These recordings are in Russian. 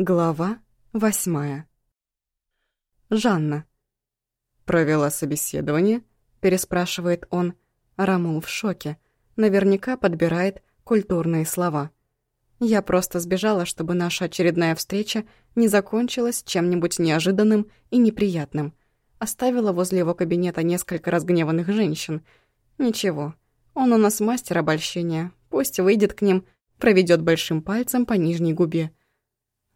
Глава восьмая. Жанна. «Провела собеседование?» – переспрашивает он. Рамул в шоке. Наверняка подбирает культурные слова. Я просто сбежала, чтобы наша очередная встреча не закончилась чем-нибудь неожиданным и неприятным. Оставила возле его кабинета несколько разгневанных женщин. Ничего, он у нас мастер обольщения. Пусть выйдет к ним, проведет большим пальцем по нижней губе –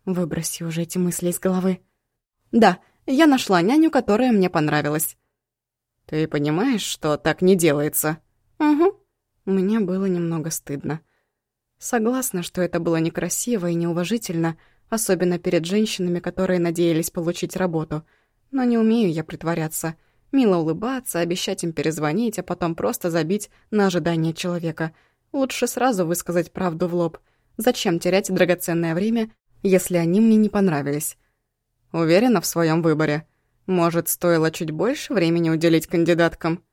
Выброси уже эти мысли из головы. Да, я нашла няню, которая мне понравилась. Ты понимаешь, что так не делается? Угу. Мне было немного стыдно. Согласна, что это было некрасиво и неуважительно, особенно перед женщинами, которые надеялись получить работу. Но не умею я притворяться. Мило улыбаться, обещать им перезвонить, а потом просто забить на ожидание человека. Лучше сразу высказать правду в лоб. Зачем терять драгоценное время если они мне не понравились. Уверена в своем выборе. Может, стоило чуть больше времени уделить кандидаткам?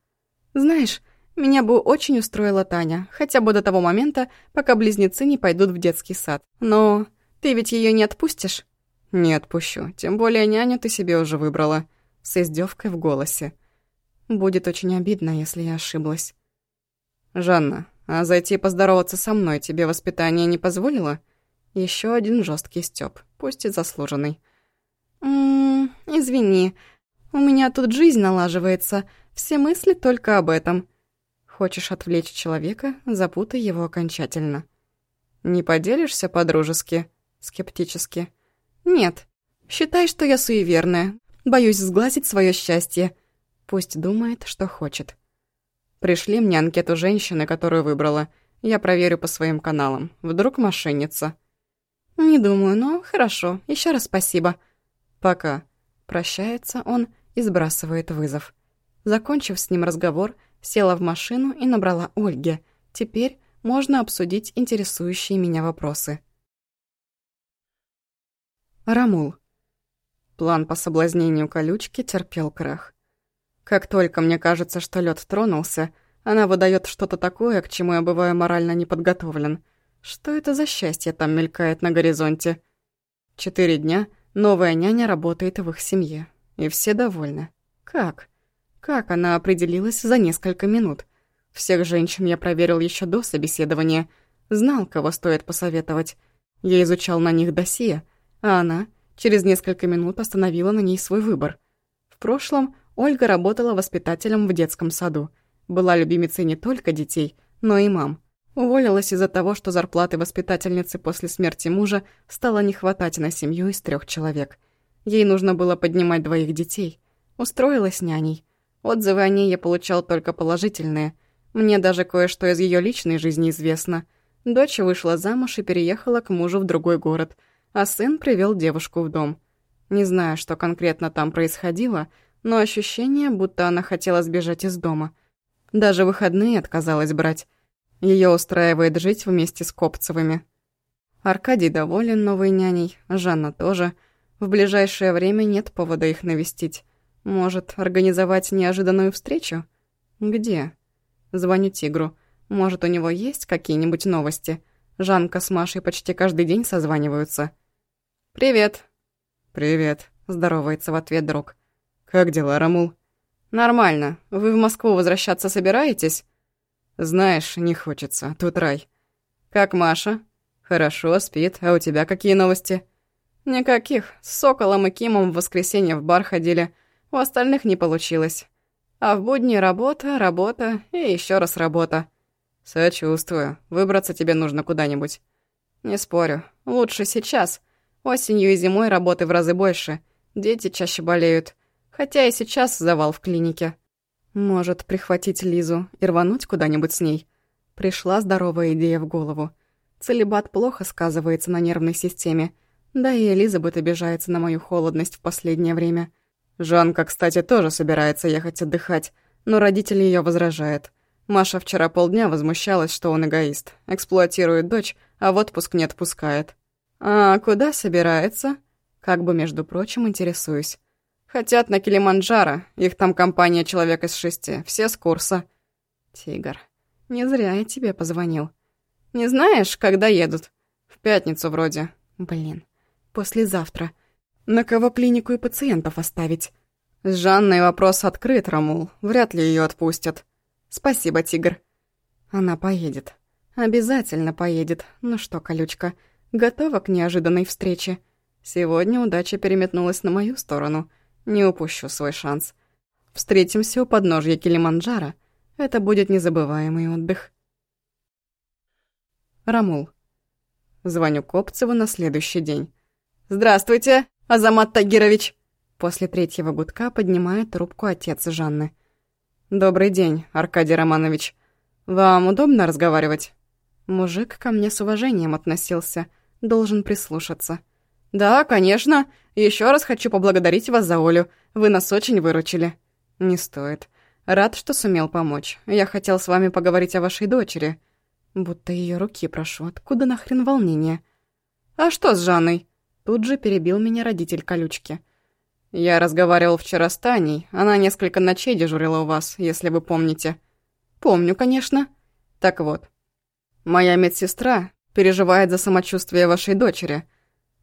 Знаешь, меня бы очень устроила Таня, хотя бы до того момента, пока близнецы не пойдут в детский сад. Но ты ведь ее не отпустишь? Не отпущу, тем более няню ты себе уже выбрала. С издевкой в голосе. Будет очень обидно, если я ошиблась. Жанна, а зайти поздороваться со мной тебе воспитание не позволило? Еще один жесткий стёб, пусть и заслуженный. «Ммм, извини, у меня тут жизнь налаживается, все мысли только об этом». Хочешь отвлечь человека, запутай его окончательно. «Не поделишься по-дружески?» Скептически. «Нет. Считай, что я суеверная. Боюсь сглазить свое счастье. Пусть думает, что хочет. Пришли мне анкету женщины, которую выбрала. Я проверю по своим каналам. Вдруг мошенница». «Не думаю, но хорошо. Еще раз спасибо». «Пока». Прощается он и сбрасывает вызов. Закончив с ним разговор, села в машину и набрала Ольге. Теперь можно обсудить интересующие меня вопросы. Рамул. План по соблазнению колючки терпел крах. Как только мне кажется, что лед тронулся, она выдает что-то такое, к чему я бываю морально не подготовлен. Что это за счастье там мелькает на горизонте? Четыре дня новая няня работает в их семье. И все довольны. Как? Как она определилась за несколько минут? Всех женщин я проверил еще до собеседования. Знал, кого стоит посоветовать. Я изучал на них досье, а она через несколько минут остановила на ней свой выбор. В прошлом Ольга работала воспитателем в детском саду. Была любимицей не только детей, но и мам. Уволилась из-за того, что зарплаты воспитательницы после смерти мужа стало не хватать на семью из трех человек. Ей нужно было поднимать двоих детей. Устроилась няней. Отзывы о ней я получал только положительные. Мне даже кое-что из ее личной жизни известно. Дочь вышла замуж и переехала к мужу в другой город, а сын привел девушку в дом. Не знаю, что конкретно там происходило, но ощущение, будто она хотела сбежать из дома. Даже выходные отказалась брать. Ее устраивает жить вместе с Копцевыми. Аркадий доволен новой няней, Жанна тоже. В ближайшее время нет повода их навестить. Может, организовать неожиданную встречу? Где? Звоню Тигру. Может, у него есть какие-нибудь новости? Жанка с Машей почти каждый день созваниваются. «Привет». «Привет», — здоровается в ответ друг. «Как дела, Рамул?» «Нормально. Вы в Москву возвращаться собираетесь?» Знаешь, не хочется, тут рай. Как Маша? Хорошо, спит. А у тебя какие новости? Никаких. С Соколом и Кимом в воскресенье в бар ходили. У остальных не получилось. А в будни работа, работа и еще раз работа. Сочувствую. Выбраться тебе нужно куда-нибудь. Не спорю. Лучше сейчас. Осенью и зимой работы в разы больше. Дети чаще болеют. Хотя и сейчас завал в клинике. Может, прихватить Лизу и рвануть куда-нибудь с ней? Пришла здоровая идея в голову. Целебат плохо сказывается на нервной системе. Да и Элизабет обижается на мою холодность в последнее время. Жанка, кстати, тоже собирается ехать отдыхать, но родители ее возражают. Маша вчера полдня возмущалась, что он эгоист. Эксплуатирует дочь, а в отпуск не отпускает. «А куда собирается?» Как бы, между прочим, интересуюсь. Хотят на Килиманджаро. Их там компания человек из шести. Все с курса. Тигр. Не зря я тебе позвонил. Не знаешь, когда едут? В пятницу вроде. Блин. Послезавтра. На кого клинику и пациентов оставить? С Жанной вопрос открыт, Рамул. Вряд ли ее отпустят. Спасибо, тигр. Она поедет. Обязательно поедет. Ну что, колючка, готова к неожиданной встрече? Сегодня удача переметнулась на мою сторону. Не упущу свой шанс. Встретимся у подножья Килиманджаро. Это будет незабываемый отдых. Рамул. Звоню Копцеву на следующий день. «Здравствуйте, Азамат Тагирович!» После третьего гудка поднимает трубку отец Жанны. «Добрый день, Аркадий Романович. Вам удобно разговаривать?» Мужик ко мне с уважением относился, должен прислушаться. «Да, конечно. Еще раз хочу поблагодарить вас за Олю. Вы нас очень выручили». «Не стоит. Рад, что сумел помочь. Я хотел с вами поговорить о вашей дочери». Будто ее руки прошу. Откуда нахрен волнение? «А что с Жанной?» Тут же перебил меня родитель колючки. «Я разговаривал вчера с Таней. Она несколько ночей дежурила у вас, если вы помните». «Помню, конечно». «Так вот. Моя медсестра переживает за самочувствие вашей дочери».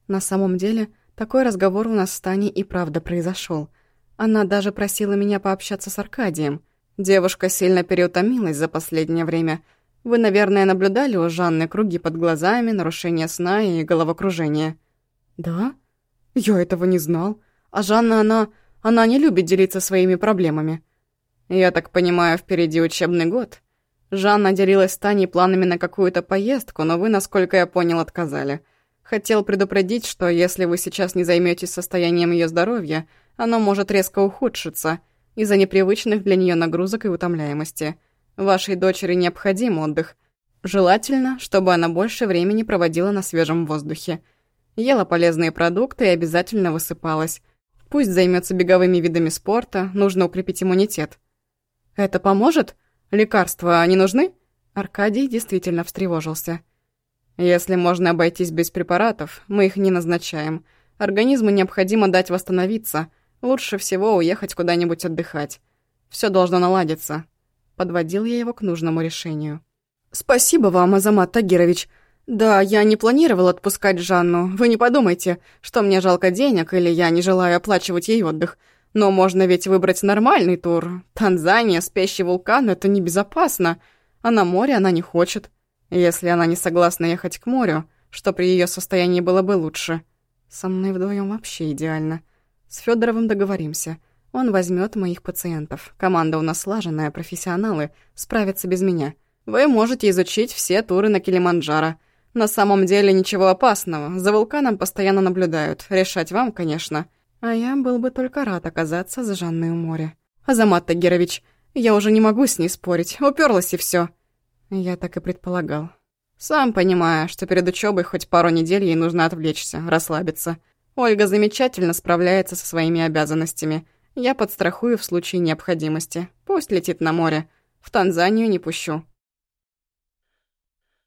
На самом деле, такой разговор у нас с Таней и правда произошел. Она даже просила меня пообщаться с Аркадием. Девушка сильно переутомилась за последнее время. Вы, наверное, наблюдали у Жанны круги под глазами, нарушение сна и головокружение. «Да? Я этого не знал. А Жанна, она... она не любит делиться своими проблемами». «Я так понимаю, впереди учебный год?» Жанна делилась с Таней планами на какую-то поездку, но вы, насколько я понял, отказали. Хотел предупредить, что если вы сейчас не займетесь состоянием ее здоровья, оно может резко ухудшиться из-за непривычных для нее нагрузок и утомляемости. Вашей дочери необходим отдых. Желательно, чтобы она больше времени проводила на свежем воздухе. Ела полезные продукты и обязательно высыпалась. Пусть займется беговыми видами спорта, нужно укрепить иммунитет. «Это поможет? Лекарства не нужны?» Аркадий действительно встревожился. «Если можно обойтись без препаратов, мы их не назначаем. Организму необходимо дать восстановиться. Лучше всего уехать куда-нибудь отдыхать. Все должно наладиться». Подводил я его к нужному решению. «Спасибо вам, Азамат Тагирович. Да, я не планировал отпускать Жанну. Вы не подумайте, что мне жалко денег или я не желаю оплачивать ей отдых. Но можно ведь выбрать нормальный тур. Танзания, спящий вулкан — это небезопасно. А на море она не хочет. Если она не согласна ехать к морю, что при ее состоянии было бы лучше. Со мной вдвоем вообще идеально. С Федоровым договоримся. Он возьмет моих пациентов. Команда у нас слаженная, профессионалы, справятся без меня. Вы можете изучить все туры на Килиманджаро. На самом деле ничего опасного. За вулканом постоянно наблюдают. Решать вам, конечно. А я был бы только рад оказаться за Жанной у моря. Азамат Тагирович, я уже не могу с ней спорить. Уперлась и все. Я так и предполагал. Сам понимаю, что перед учебой хоть пару недель ей нужно отвлечься, расслабиться. Ольга замечательно справляется со своими обязанностями. Я подстрахую в случае необходимости. Пусть летит на море. В Танзанию не пущу.